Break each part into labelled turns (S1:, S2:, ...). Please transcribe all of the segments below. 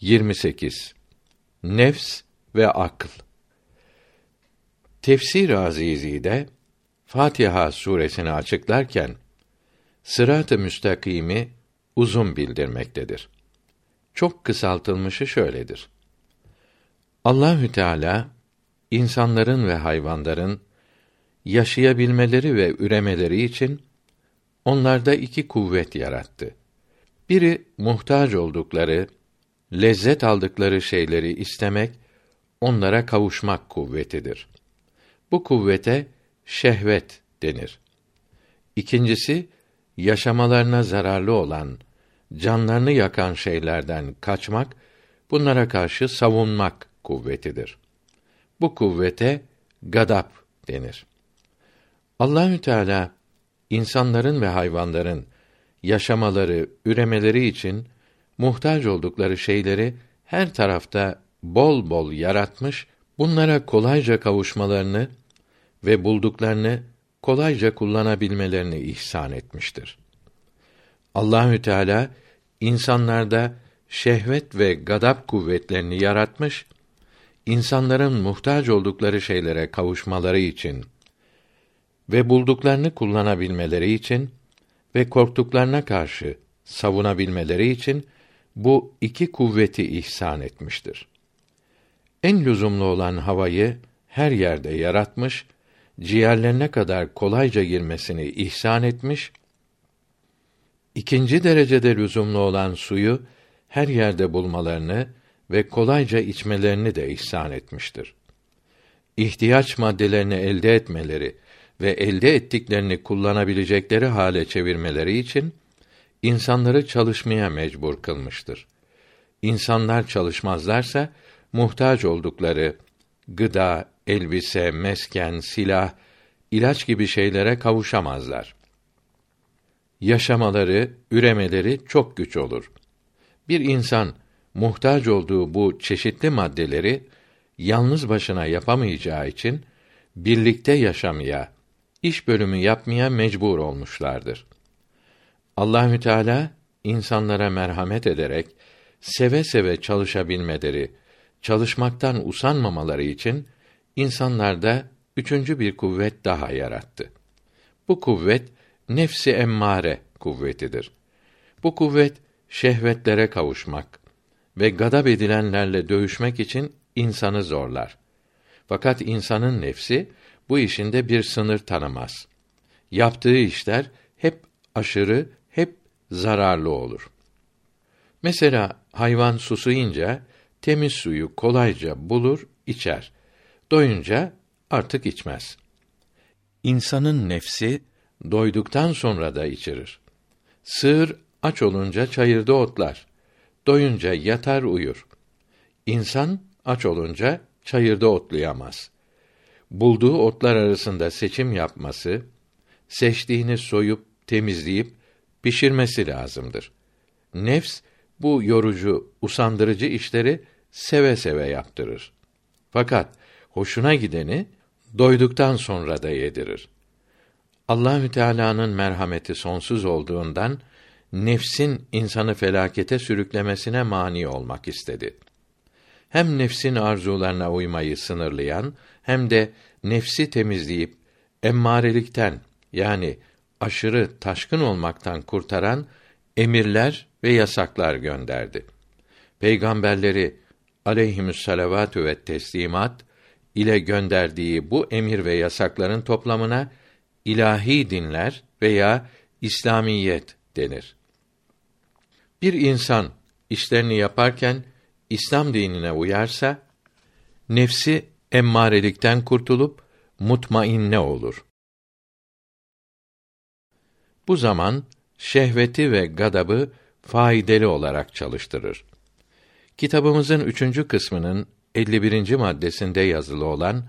S1: 28 Nefs ve akıl Tefsir Azizi'de Fatiha suresini açıklarken sırat-ı müstakimi uzun bildirmektedir. Çok kısaltılmışı şöyledir. Allahü Teala insanların ve hayvanların yaşayabilmeleri ve üremeleri için onlarda iki kuvvet yarattı. Biri muhtaç oldukları, lezzet aldıkları şeyleri istemek, onlara kavuşmak kuvvetidir. Bu kuvvete şehvet denir. İkincisi, yaşamalarına zararlı olan, canlarını yakan şeylerden kaçmak, bunlara karşı savunmak kuvvetidir. Bu kuvvete gadap denir. Allahü Teala insanların ve hayvanların yaşamaları, üremeleri için muhtaç oldukları şeyleri her tarafta bol bol yaratmış, bunlara kolayca kavuşmalarını ve bulduklarını kolayca kullanabilmelerini ihsan etmiştir. Allahü Teala insanlarda şehvet ve gadap kuvvetlerini yaratmış, insanların muhtaç oldukları şeylere kavuşmaları için ve bulduklarını kullanabilmeleri için ve korktuklarına karşı savunabilmeleri için bu iki kuvveti ihsan etmiştir. En lüzumlu olan havayı her yerde yaratmış, ciğerlerine kadar kolayca girmesini ihsan etmiş, ikinci derecede lüzumlu olan suyu her yerde bulmalarını ve kolayca içmelerini de ihsan etmiştir. İhtiyaç maddelerini elde etmeleri ve elde ettiklerini kullanabilecekleri hale çevirmeleri için insanları çalışmaya mecbur kılmıştır. İnsanlar çalışmazlarsa muhtaç oldukları gıda, elbise, mesken, silah, ilaç gibi şeylere kavuşamazlar. Yaşamaları, üremeleri çok güç olur. Bir insan muhtaç olduğu bu çeşitli maddeleri yalnız başına yapamayacağı için birlikte yaşamaya, iş bölümü yapmaya mecbur olmuşlardır. Allahü Teala insanlara merhamet ederek seve seve çalışabilmeleri, çalışmaktan usanmamaları için insanlarda üçüncü bir kuvvet daha yarattı. Bu kuvvet nefsi emmare kuvvetidir. Bu kuvvet şehvetlere kavuşmak ve gadab edilenlerle dövüşmek için insanı zorlar. Fakat insanın nefsi bu işinde bir sınır tanımaz. Yaptığı işler hep aşırı, hep zararlı olur. Mesela hayvan susuyunca temiz suyu kolayca bulur, içer. Doyunca artık içmez. İnsanın nefsi doyduktan sonra da içirir. Sığır aç olunca çayırda otlar. Doyunca yatar uyur. İnsan aç olunca çayırda otlayamaz bulduğu otlar arasında seçim yapması, seçtiğini soyup temizleyip pişirmesi lazımdır. Nefs bu yorucu, usandırıcı işleri seve seve yaptırır. Fakat hoşuna gideni doyduktan sonra da yedirir. Allahü Teala'nın merhameti sonsuz olduğundan nefsin insanı felakete sürüklemesine mani olmak istedi hem nefsin arzularına uymayı sınırlayan hem de nefsi temizleyip emmarelikten yani aşırı taşkın olmaktan kurtaran emirler ve yasaklar gönderdi. Peygamberleri aleyhimüsselavatü ve teslimat ile gönderdiği bu emir ve yasakların toplamına ilahi dinler veya İslamiyet denir. Bir insan işlerini yaparken İslam dinine uyarsa nefsi emmarelikten kurtulup mutmainne olur. Bu zaman şehveti ve gadabı faydalı olarak çalıştırır. Kitabımızın üçüncü kısmının 51. maddesinde yazılı olan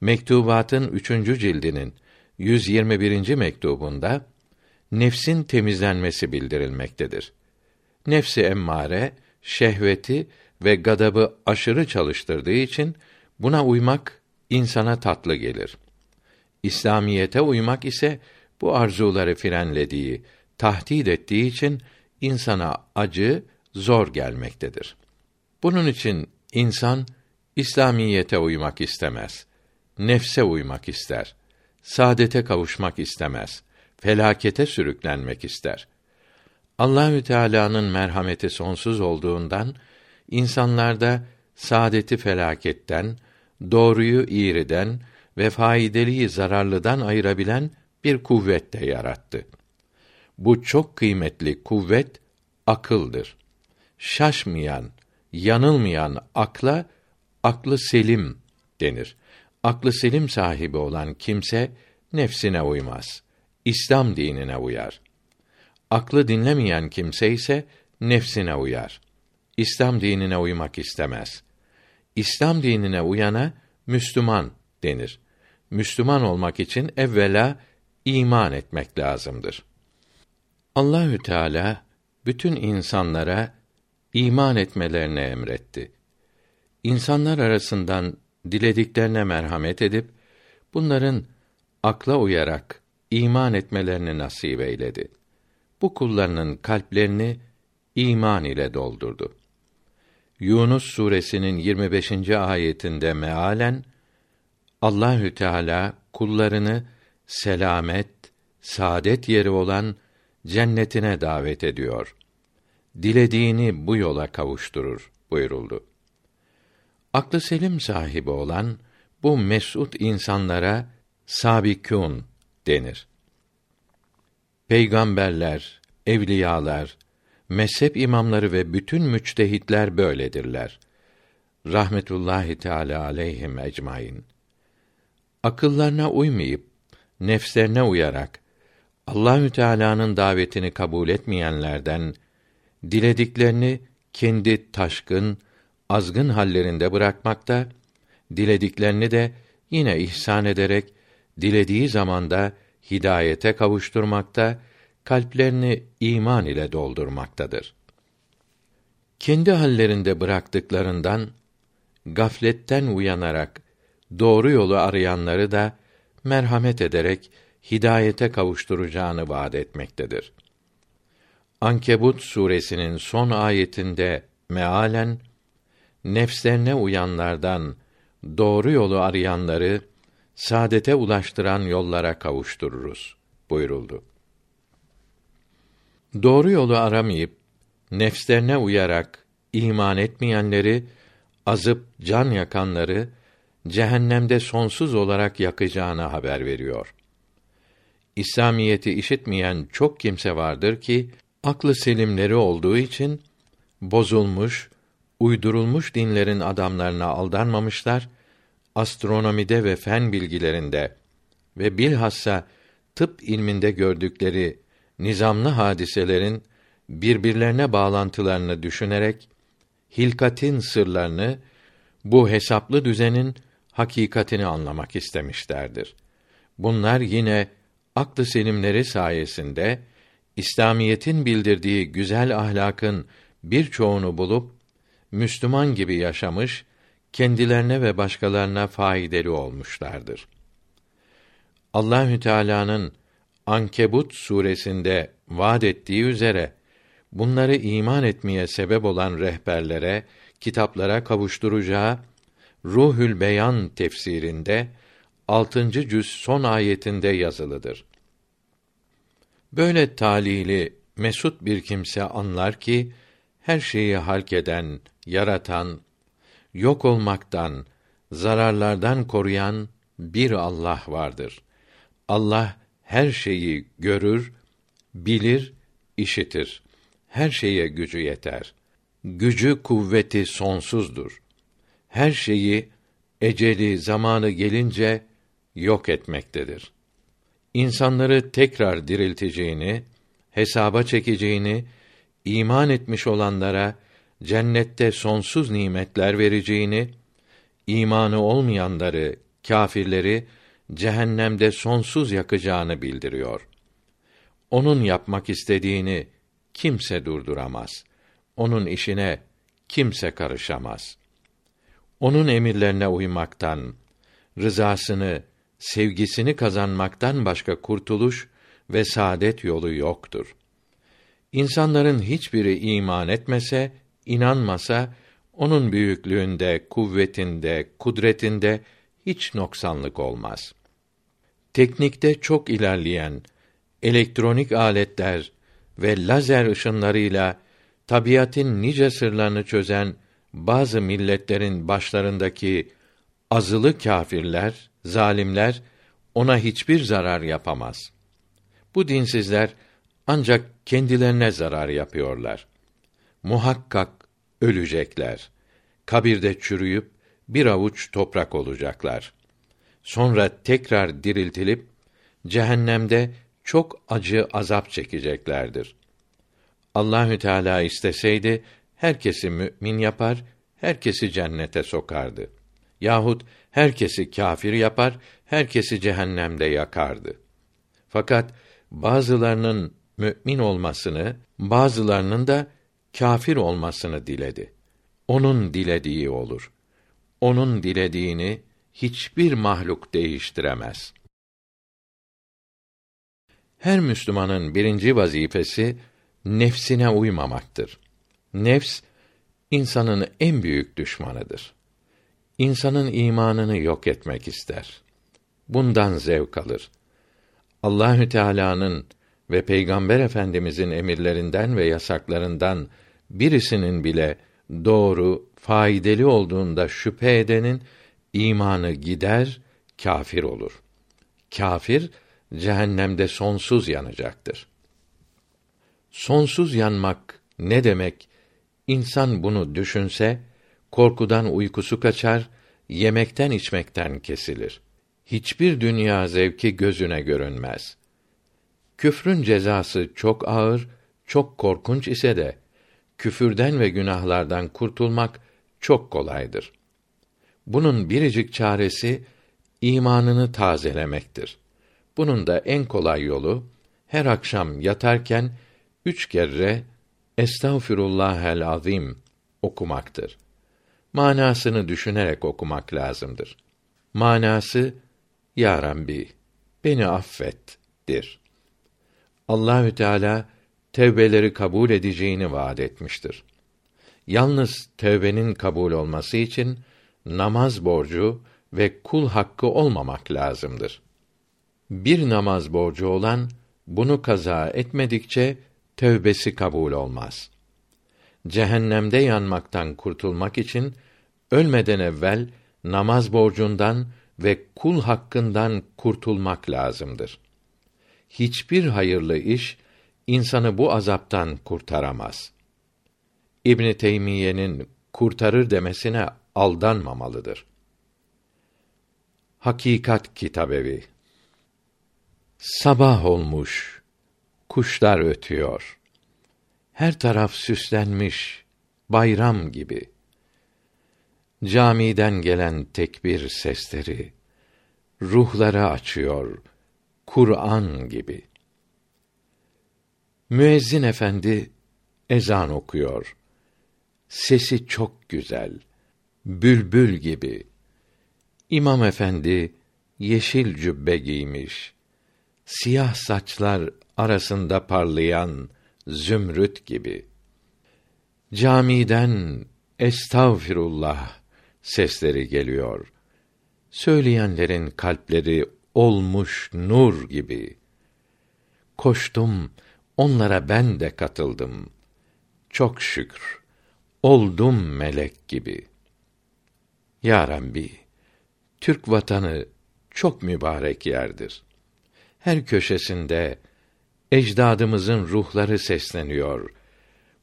S1: Mektubatın üçüncü cildinin 121. mektubunda nefsin temizlenmesi bildirilmektedir. Nefsi emmare şehveti ve gadabı aşırı çalıştırdığı için buna uymak insana tatlı gelir. İslamiyete uymak ise bu arzuları frenlediği, tahdid ettiği için insana acı, zor gelmektedir. Bunun için insan İslamiyete uymak istemez. Nefse uymak ister. Saadete kavuşmak istemez. Felakete sürüklenmek ister. Allahü Teala'nın merhameti sonsuz olduğundan insanlarda saadeti felaketten, doğruyu iğriden ve faydelıyı zararlıdan ayırabilen bir kuvvet de yarattı. Bu çok kıymetli kuvvet akıldır. Şaşmayan, yanılmayan akla aklı selim denir. Aklı selim sahibi olan kimse nefsine uymaz. İslam dinine uyar. Aklı dinlemeyen kimse ise nefsine uyar. İslam dinine uymak istemez. İslam dinine uyana Müslüman denir. Müslüman olmak için evvela iman etmek lazımdır. Allahü Teala bütün insanlara iman etmelerini emretti. İnsanlar arasından dilediklerine merhamet edip bunların akla uyarak iman etmelerini nasip eyledi. Bu kullarının kalplerini iman ile doldurdu. Yunus suresinin 25. ayetinde mealen Allahü Teala kullarını selamet, saadet yeri olan cennetine davet ediyor. Dilediğini bu yola kavuşturur buyuruldu. Aklı selim sahibi olan bu mesut insanlara sabikûn denir. Peygamberler, evliyalar, mezhep imamları ve bütün müçtehitler böyledirler. Rahmetullahi Teala aleyhim ecmaîn. Akıllarına uymayıp nefslerine uyarak Allahü Teala'nın davetini kabul etmeyenlerden dilediklerini kendi taşkın, azgın hallerinde bırakmakta, dilediklerini de yine ihsan ederek dilediği zamanda hidayete kavuşturmakta, kalplerini iman ile doldurmaktadır. Kendi hallerinde bıraktıklarından gafletten uyanarak doğru yolu arayanları da merhamet ederek hidayete kavuşturacağını vaad etmektedir. Ankebut suresinin son ayetinde mealen nefslerine uyanlardan doğru yolu arayanları saadete ulaştıran yollara kavuştururuz buyuruldu. Doğru yolu aramayıp nefslerine uyarak iman etmeyenleri azıp can yakanları cehennemde sonsuz olarak yakacağını haber veriyor. İslamiyeti işitmeyen çok kimse vardır ki aklı selimleri olduğu için bozulmuş, uydurulmuş dinlerin adamlarına aldanmamışlar, astronomide ve fen bilgilerinde ve bilhassa tıp ilminde gördükleri nizamlı hadiselerin birbirlerine bağlantılarını düşünerek hilkatin sırlarını bu hesaplı düzenin hakikatini anlamak istemişlerdir. Bunlar yine aklı selimleri sayesinde İslamiyetin bildirdiği güzel ahlakın birçoğunu bulup Müslüman gibi yaşamış, kendilerine ve başkalarına faydalı olmuşlardır. Allahü Teala'nın Ankebut suresinde vaad ettiği üzere bunları iman etmeye sebep olan rehberlere, kitaplara kavuşturacağı Ruhül Beyan tefsirinde 6. cüz son ayetinde yazılıdır. Böyle talili mesut bir kimse anlar ki her şeyi halk eden, yaratan, yok olmaktan, zararlardan koruyan bir Allah vardır. Allah her şeyi görür, bilir, işitir. Her şeye gücü yeter. Gücü kuvveti sonsuzdur. Her şeyi eceli zamanı gelince yok etmektedir. İnsanları tekrar dirilteceğini, hesaba çekeceğini, iman etmiş olanlara cennette sonsuz nimetler vereceğini, imanı olmayanları, kâfirleri cehennemde sonsuz yakacağını bildiriyor. Onun yapmak istediğini kimse durduramaz. Onun işine kimse karışamaz. Onun emirlerine uymaktan, rızasını, sevgisini kazanmaktan başka kurtuluş ve saadet yolu yoktur. İnsanların hiçbiri iman etmese, inanmasa Onun büyüklüğünde, kuvvetinde, kudretinde hiç noksanlık olmaz. Teknikte çok ilerleyen elektronik aletler ve lazer ışınlarıyla tabiatın nice sırlarını çözen bazı milletlerin başlarındaki azılı kâfirler, zalimler ona hiçbir zarar yapamaz. Bu dinsizler ancak kendilerine zarar yapıyorlar. Muhakkak ölecekler. Kabirde çürüyüp bir avuç toprak olacaklar. Sonra tekrar diriltilip cehennemde çok acı azap çekeceklerdir. Allahü Teala isteseydi herkesi mümin yapar, herkesi cennete sokardı. Yahut herkesi kâfir yapar, herkesi cehennemde yakardı. Fakat bazılarının mümin olmasını, bazılarının da kâfir olmasını diledi. Onun dilediği olur. Onun dilediğini hiçbir mahluk değiştiremez. Her Müslümanın birinci vazifesi nefsine uymamaktır. Nefs insanın en büyük düşmanıdır. İnsanın imanını yok etmek ister. Bundan zevk alır. Allahü Teala'nın ve Peygamber Efendimizin emirlerinden ve yasaklarından birisinin bile doğru, faydalı olduğunda şüphe edenin imanı gider, kâfir olur. Kâfir cehennemde sonsuz yanacaktır. Sonsuz yanmak ne demek? İnsan bunu düşünse korkudan uykusu kaçar, yemekten içmekten kesilir. Hiçbir dünya zevki gözüne görünmez. Küfrün cezası çok ağır, çok korkunç ise de küfürden ve günahlardan kurtulmak çok kolaydır. Bunun biricik çaresi imanını tazelemektir. Bunun da en kolay yolu her akşam yatarken üç kere Estağfirullahel azim okumaktır. Manasını düşünerek okumak lazımdır. Manası Ya Rabbi beni affet'dir. Allahü Teala tevbeleri kabul edeceğini vaad etmiştir. Yalnız tevbenin kabul olması için namaz borcu ve kul hakkı olmamak lazımdır. Bir namaz borcu olan bunu kaza etmedikçe tövbesi kabul olmaz. Cehennemde yanmaktan kurtulmak için ölmeden evvel namaz borcundan ve kul hakkından kurtulmak lazımdır. Hiçbir hayırlı iş insanı bu azaptan kurtaramaz. İbn Teymiye'nin kurtarır demesine aldanmamalıdır. Hakikat Kitabevi Sabah olmuş, kuşlar ötüyor. Her taraf süslenmiş, bayram gibi. Camiden gelen tekbir sesleri, ruhları açıyor, Kur'an gibi. Müezzin efendi ezan okuyor. Sesi çok güzel, bülbül gibi. İmam efendi yeşil cübbe giymiş. Siyah saçlar arasında parlayan zümrüt gibi. Camiden estağfirullah sesleri geliyor. Söyleyenlerin kalpleri olmuş nur gibi. Koştum, onlara ben de katıldım. Çok şükür, oldum melek gibi. Ya Rabbi, Türk vatanı çok mübarek yerdir. Her köşesinde ecdadımızın ruhları sesleniyor.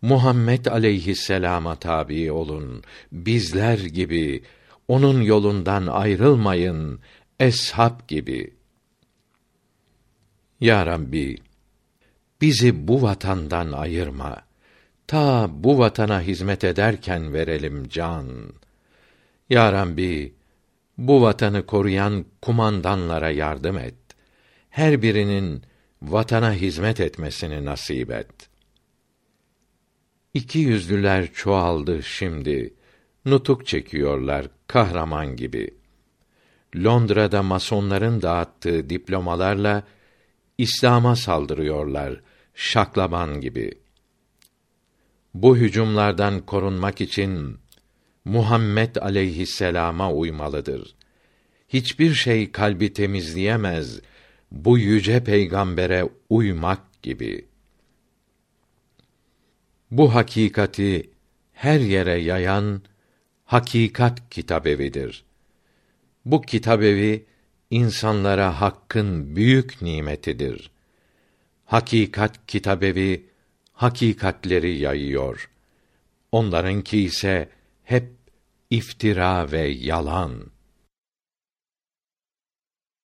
S1: Muhammed aleyhisselama tabi olun. Bizler gibi onun yolundan ayrılmayın. Eshab gibi. Ya Rabbi, bizi bu vatandan ayırma. Ta bu vatana hizmet ederken verelim can. Ya Rabbi, bu vatanı koruyan kumandanlara yardım et. Her birinin vatana hizmet etmesini nasip et. İki yüzlüler çoğaldı şimdi. Nutuk çekiyorlar kahraman gibi. Londra'da masonların dağıttığı diplomalarla İslam'a saldırıyorlar şaklaban gibi. Bu hücumlardan korunmak için Muhammed aleyhisselama uymalıdır. Hiçbir şey kalbi temizleyemez bu yüce peygambere uymak gibi. Bu hakikati her yere yayan Hakikat Kitabevidir. Bu kitabevi insanlara hakkın büyük nimetidir. Hakikat Kitabevi hakikatleri yayıyor. Onlarınki ise hep iftira ve yalan.